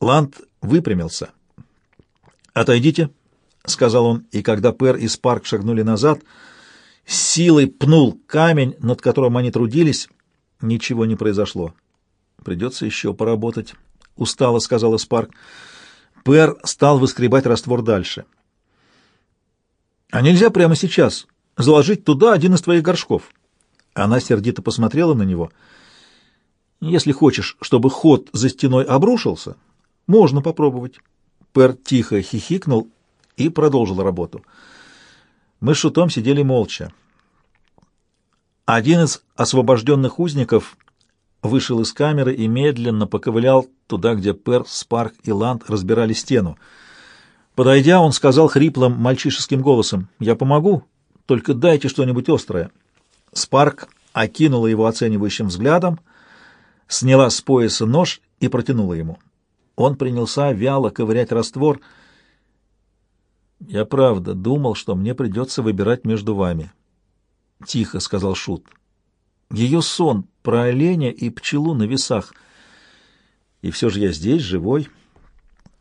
Ланд выпрямился. «Отойдите», — сказал он, и когда Пер и Спарк шагнули назад, силой пнул камень, над которым они трудились. Ничего не произошло. «Придется еще поработать», — устало сказала Спарк. Пер стал выскребать раствор дальше. «А нельзя прямо сейчас заложить туда один из твоих горшков?» Она сердито посмотрела на него. «Если хочешь, чтобы ход за стеной обрушился, можно попробовать». Пер тихо хихикнул и продолжил работу. Мы с Шутом сидели молча. Один из освобожденных узников вышел из камеры и медленно поковылял туда, где Пер, Спарк и Ланд разбирали стену. Подойдя, он сказал хриплым мальчишеским голосом, «Я помогу, только дайте что-нибудь острое». Спарк окинула его оценивающим взглядом, сняла с пояса нож и протянула ему. Он принялся вяло ковырять раствор. «Я правда думал, что мне придется выбирать между вами», — тихо сказал Шут. «Ее сон про оленя и пчелу на весах. И все же я здесь, живой,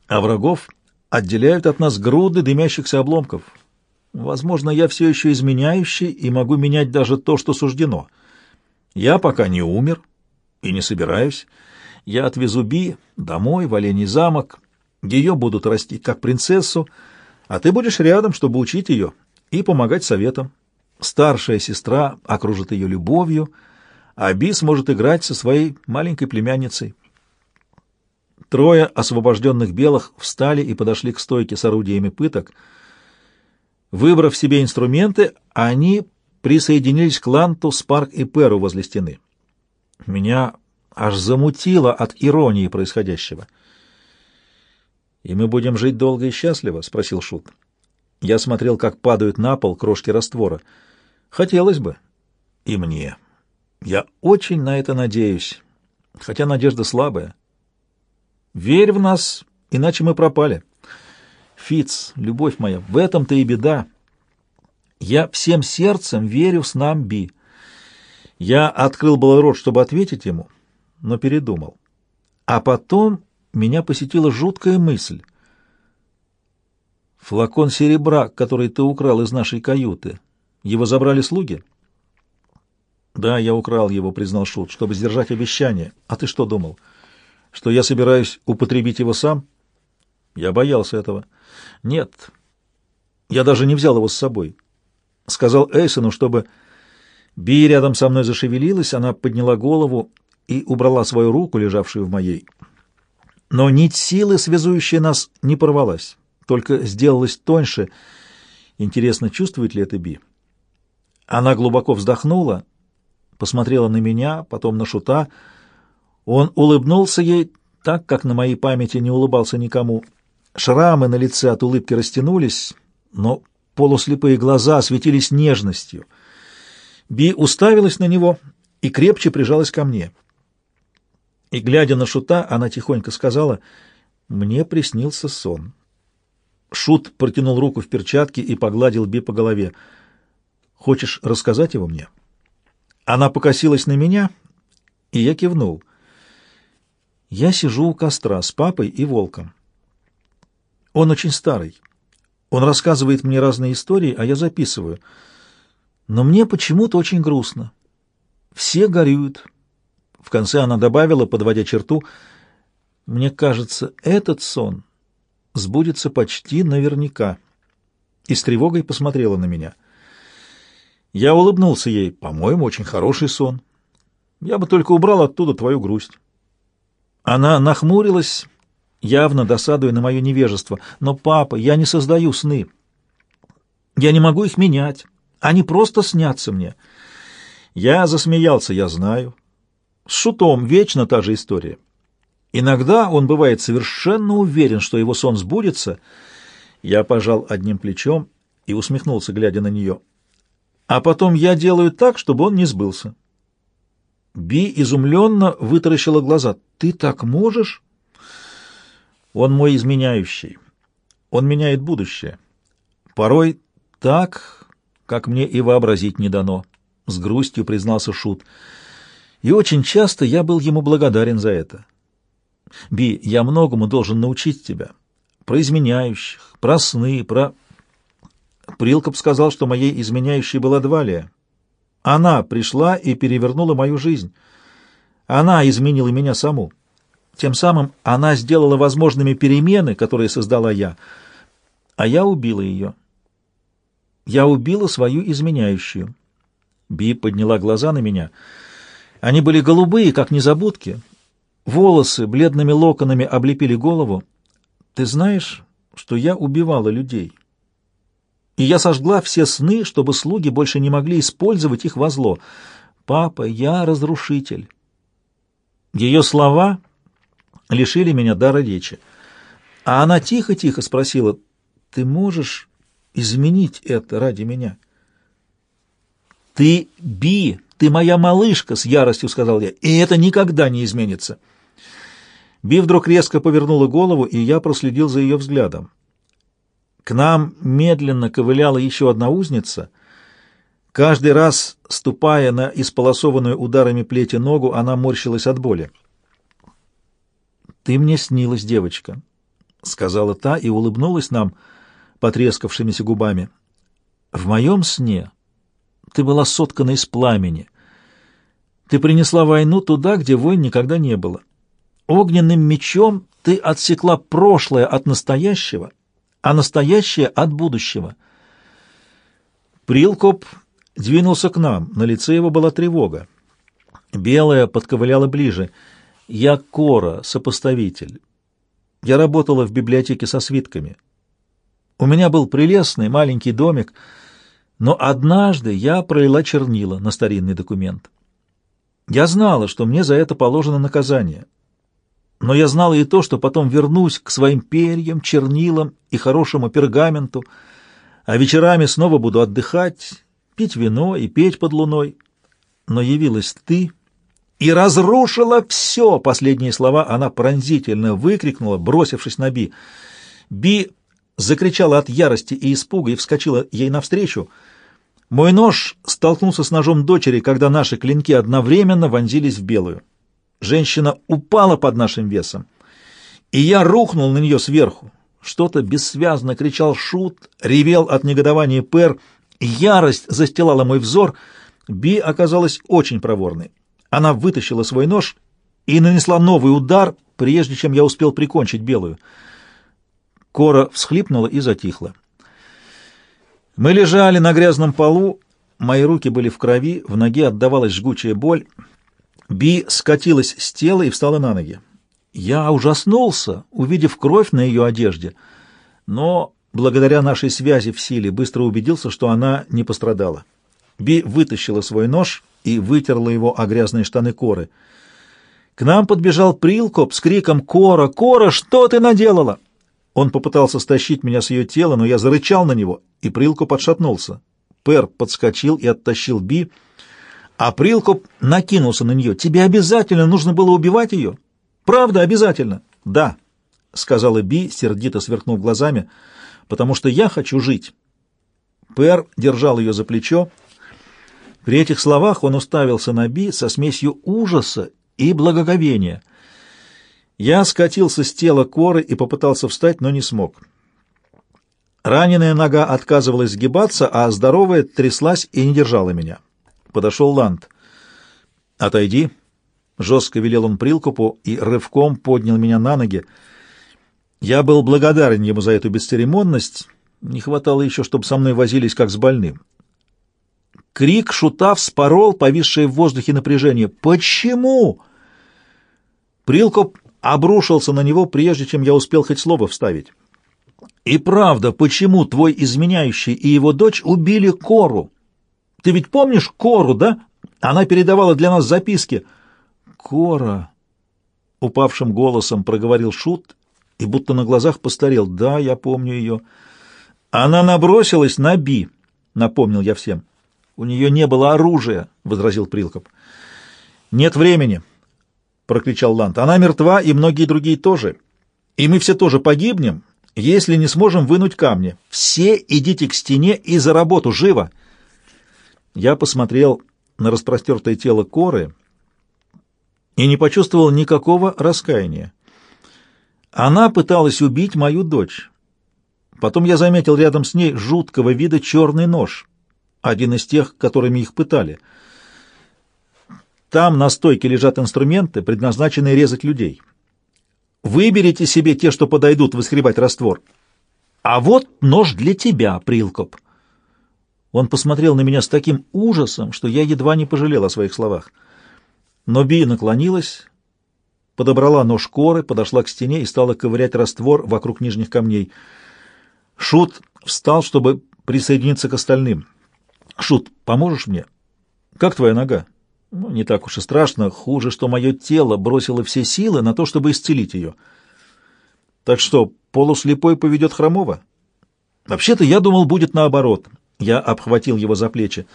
а врагов отделяют от нас груды дымящихся обломков. Возможно, я все еще изменяющий и могу менять даже то, что суждено. Я пока не умер и не собираюсь. Я отвезу Би домой, в Оленей замок. Ее будут растить как принцессу, а ты будешь рядом, чтобы учить ее и помогать советам. Старшая сестра окружит ее любовью, а Би сможет играть со своей маленькой племянницей. Трое освобожденных белых встали и подошли к стойке с орудиями пыток — Выбрав себе инструменты, они присоединились к Ланту, Спарк и Перу возле стены. Меня аж замутило от иронии происходящего. «И мы будем жить долго и счастливо?» — спросил Шут. Я смотрел, как падают на пол крошки раствора. «Хотелось бы. И мне. Я очень на это надеюсь, хотя надежда слабая. Верь в нас, иначе мы пропали». Фиц, любовь моя, в этом-то и беда. Я всем сердцем верю с нам Би. Я открыл был рот, чтобы ответить ему, но передумал. А потом меня посетила жуткая мысль. Флакон серебра, который ты украл из нашей каюты, его забрали слуги? Да, я украл его, признал Шут, чтобы сдержать обещание. А ты что думал? Что я собираюсь употребить его сам? Я боялся этого. Нет, я даже не взял его с собой. Сказал Эйсону, чтобы Би рядом со мной зашевелилась, она подняла голову и убрала свою руку, лежавшую в моей. Но нить силы, связующая нас, не порвалась, только сделалась тоньше. Интересно, чувствует ли это Би? Она глубоко вздохнула, посмотрела на меня, потом на Шута. Он улыбнулся ей так, как на моей памяти не улыбался никому — Шрамы на лице от улыбки растянулись, но полуслепые глаза светились нежностью. Би уставилась на него и крепче прижалась ко мне. И, глядя на Шута, она тихонько сказала, «Мне приснился сон». Шут протянул руку в перчатке и погладил Би по голове. «Хочешь рассказать его мне?» Она покосилась на меня, и я кивнул. «Я сижу у костра с папой и волком. Он очень старый. Он рассказывает мне разные истории, а я записываю. Но мне почему-то очень грустно. Все горюют. В конце она добавила, подводя черту, «Мне кажется, этот сон сбудется почти наверняка». И с тревогой посмотрела на меня. Я улыбнулся ей. «По-моему, очень хороший сон. Я бы только убрал оттуда твою грусть». Она нахмурилась явно досадуя на мое невежество. «Но, папа, я не создаю сны. Я не могу их менять. Они просто снятся мне». Я засмеялся, я знаю. С Шутом вечно та же история. Иногда он бывает совершенно уверен, что его сон сбудется. Я пожал одним плечом и усмехнулся, глядя на нее. А потом я делаю так, чтобы он не сбылся. Би изумленно вытаращила глаза. «Ты так можешь?» Он мой изменяющий. Он меняет будущее. Порой так, как мне и вообразить не дано, — с грустью признался Шут. И очень часто я был ему благодарен за это. Би, я многому должен научить тебя. Про изменяющих, про сны, про... Прилкоп сказал, что моей изменяющей была Двалия. Она пришла и перевернула мою жизнь. Она изменила меня саму. Тем самым она сделала возможными перемены, которые создала я, а я убила ее. Я убила свою изменяющую. Би подняла глаза на меня. Они были голубые, как незабудки. Волосы бледными локонами облепили голову. Ты знаешь, что я убивала людей? И я сожгла все сны, чтобы слуги больше не могли использовать их во зло. Папа, я разрушитель. Ее слова лишили меня дара речи. А она тихо-тихо спросила, «Ты можешь изменить это ради меня?» «Ты Би, ты моя малышка!» — с яростью сказал я. «И это никогда не изменится!» Би вдруг резко повернула голову, и я проследил за ее взглядом. К нам медленно ковыляла еще одна узница. Каждый раз, ступая на исполосованную ударами плети ногу, она морщилась от боли. «Ты мне снилась, девочка», — сказала та и улыбнулась нам потрескавшимися губами. «В моем сне ты была соткана из пламени. Ты принесла войну туда, где войн никогда не было. Огненным мечом ты отсекла прошлое от настоящего, а настоящее от будущего». Прилкоп двинулся к нам, на лице его была тревога. Белая подковыляла ближе — я Кора, сопоставитель. Я работала в библиотеке со свитками. У меня был прелестный маленький домик, но однажды я пролила чернила на старинный документ. Я знала, что мне за это положено наказание. Но я знала и то, что потом вернусь к своим перьям, чернилам и хорошему пергаменту, а вечерами снова буду отдыхать, пить вино и петь под луной. Но явилась ты и разрушила все!» Последние слова она пронзительно выкрикнула, бросившись на Би. Би закричала от ярости и испуга и вскочила ей навстречу. Мой нож столкнулся с ножом дочери, когда наши клинки одновременно вонзились в белую. Женщина упала под нашим весом, и я рухнул на нее сверху. Что-то бессвязно кричал Шут, ревел от негодования Пер, ярость застилала мой взор. Би оказалась очень проворной. Она вытащила свой нож и нанесла новый удар, прежде чем я успел прикончить белую. Кора всхлипнула и затихла. Мы лежали на грязном полу, мои руки были в крови, в ноге отдавалась жгучая боль. Би скатилась с тела и встала на ноги. Я ужаснулся, увидев кровь на ее одежде, но благодаря нашей связи в силе быстро убедился, что она не пострадала. Би вытащила свой нож и вытерла его о грязные штаны Коры. К нам подбежал Прилкоп с криком «Кора! Кора! Что ты наделала?» Он попытался стащить меня с ее тела, но я зарычал на него, и Прилкоп отшатнулся. Пер подскочил и оттащил Би, а Прилкоп накинулся на нее. «Тебе обязательно нужно было убивать ее?» «Правда, обязательно?» «Да», — сказала Би, сердито сверкнув глазами, — «потому что я хочу жить». Пер держал ее за плечо, — при этих словах он уставился на Би со смесью ужаса и благоговения. Я скатился с тела коры и попытался встать, но не смог. Раненая нога отказывалась сгибаться, а здоровая тряслась и не держала меня. Подошел Ланд. «Отойди», — жестко велел он Прилкупу и рывком поднял меня на ноги. Я был благодарен ему за эту бесцеремонность, не хватало еще, чтобы со мной возились как с больным. Крик шута вспорол повисшее в воздухе напряжение. «Почему?» Прилкоп обрушился на него, прежде чем я успел хоть слово вставить. «И правда, почему твой изменяющий и его дочь убили Кору? Ты ведь помнишь Кору, да? Она передавала для нас записки». «Кора!» — упавшим голосом проговорил Шут и будто на глазах постарел. «Да, я помню ее». «Она набросилась на Би», — напомнил я всем. У нее не было оружия, — возразил Прилкоп. Нет времени, — прокричал Ланд. Она мертва, и многие другие тоже. И мы все тоже погибнем, если не сможем вынуть камни. Все идите к стене и за работу, живо! Я посмотрел на распростертое тело Коры и не почувствовал никакого раскаяния. Она пыталась убить мою дочь. Потом я заметил рядом с ней жуткого вида черный нож, один из тех, которыми их пытали. Там на стойке лежат инструменты, предназначенные резать людей. Выберите себе те, что подойдут выскребать раствор. А вот нож для тебя, Прилкоп. Он посмотрел на меня с таким ужасом, что я едва не пожалел о своих словах. Но Би наклонилась, подобрала нож коры, подошла к стене и стала ковырять раствор вокруг нижних камней. Шут встал, чтобы присоединиться к остальным. «Шут, поможешь мне? Как твоя нога?» Ну, не так уж и страшно. Хуже, что мое тело бросило все силы на то, чтобы исцелить ее. Так что, полуслепой поведет хромого? Вообще-то я думал, будет наоборот. Я обхватил его за плечи.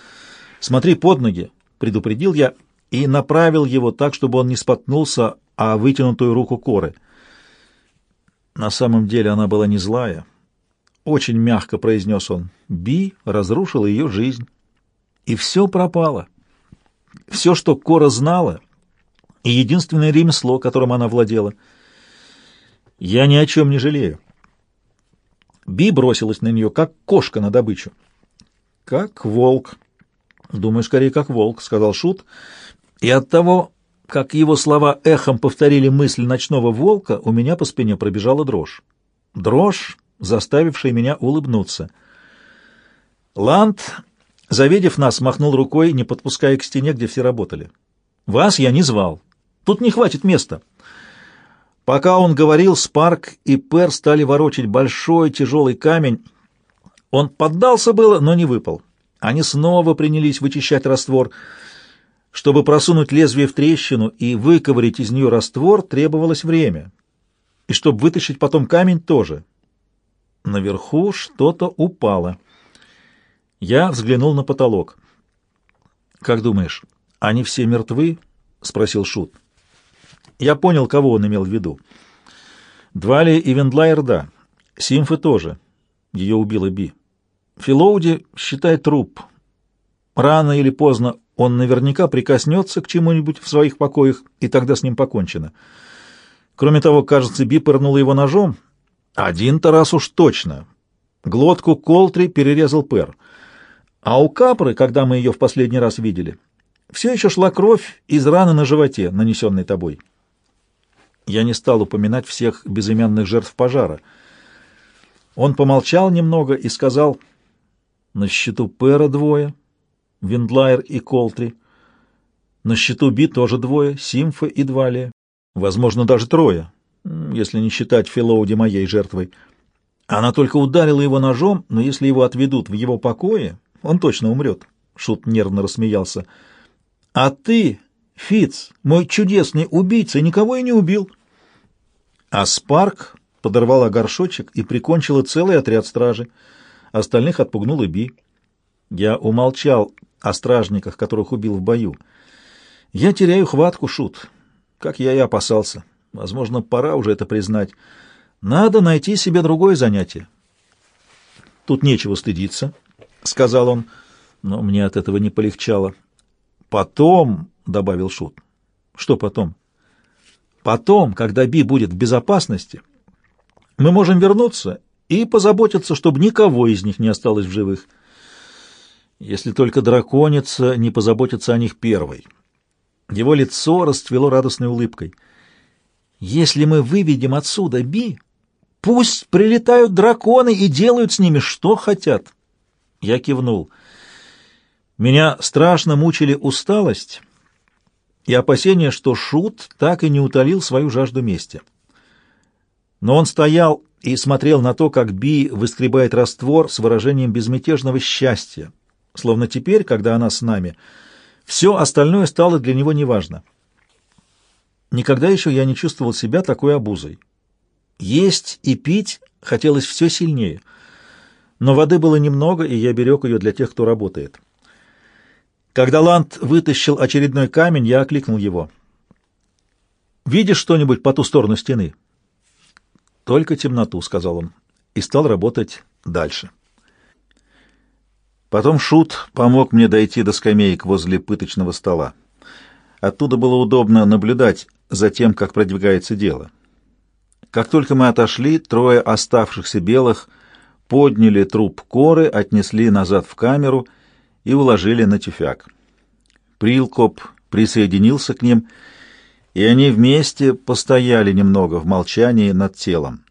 «Смотри под ноги», — предупредил я, и направил его так, чтобы он не споткнулся о вытянутую руку коры. На самом деле она была не злая. Очень мягко произнес он. Би разрушила ее жизнь. И все пропало. Все, что Кора знала, и единственное ремесло, которым она владела. Я ни о чем не жалею. Би бросилась на нее, как кошка на добычу. «Как волк». «Думаю, скорее, как волк», — сказал Шут. И от того, как его слова эхом повторили мысль ночного волка, у меня по спине пробежала дрожь. Дрожь, заставившая меня улыбнуться. Ланд, завидев нас, махнул рукой, не подпуская к стене, где все работали. «Вас я не звал. Тут не хватит места». Пока он говорил, Спарк и Пер стали ворочать большой тяжелый камень, он поддался было, но не выпал. Они снова принялись вычищать раствор. Чтобы просунуть лезвие в трещину и выковырить из нее раствор, требовалось время. И чтобы вытащить потом камень, тоже. Наверху что-то упало. Я взглянул на потолок. «Как думаешь, они все мертвы?» — спросил Шут. Я понял, кого он имел в виду. Двали и Вендлайер, да. Симфы тоже. Ее убила Би. Филоуди считает труп. Рано или поздно он наверняка прикоснется к чему-нибудь в своих покоях, и тогда с ним покончено. Кроме того, кажется, Би пырнула его ножом. Один-то раз уж точно. Глотку Колтри перерезал Пер. А у Капры, когда мы ее в последний раз видели, все еще шла кровь из раны на животе, нанесенной тобой. Я не стал упоминать всех безымянных жертв пожара. Он помолчал немного и сказал... На счету Пэра двое, Виндлайер и Колтри. На счету Би тоже двое, Симфа и Двалия. Возможно, даже трое, если не считать Филоуди моей жертвой. Она только ударила его ножом, но если его отведут в его покое, он точно умрет. Шут нервно рассмеялся. А ты, Фиц, мой чудесный убийца, никого и не убил. А Спарк подорвала горшочек и прикончила целый отряд стражи. Остальных отпугнул Би. Я умолчал о стражниках, которых убил в бою. Я теряю хватку, Шут, как я и опасался. Возможно, пора уже это признать. Надо найти себе другое занятие. Тут нечего стыдиться, — сказал он, но мне от этого не полегчало. Потом, — добавил Шут. Что потом? Потом, когда Би будет в безопасности, мы можем вернуться и позаботиться, чтобы никого из них не осталось в живых. Если только драконица не позаботится о них первой. Его лицо расцвело радостной улыбкой. Если мы выведем отсюда Би, пусть прилетают драконы и делают с ними что хотят. Я кивнул. Меня страшно мучили усталость и опасение, что Шут так и не утолил свою жажду мести. Но он стоял и смотрел на то, как Би выскребает раствор с выражением безмятежного счастья, словно теперь, когда она с нами, все остальное стало для него неважно. Никогда еще я не чувствовал себя такой обузой. Есть и пить хотелось все сильнее, но воды было немного, и я берег ее для тех, кто работает. Когда Ланд вытащил очередной камень, я окликнул его. «Видишь что-нибудь по ту сторону стены?» «Только темноту», — сказал он, и стал работать дальше. Потом Шут помог мне дойти до скамеек возле пыточного стола. Оттуда было удобно наблюдать за тем, как продвигается дело. Как только мы отошли, трое оставшихся белых подняли труп коры, отнесли назад в камеру и уложили на тюфяк. Прилкоп присоединился к ним, и они вместе постояли немного в молчании над телом.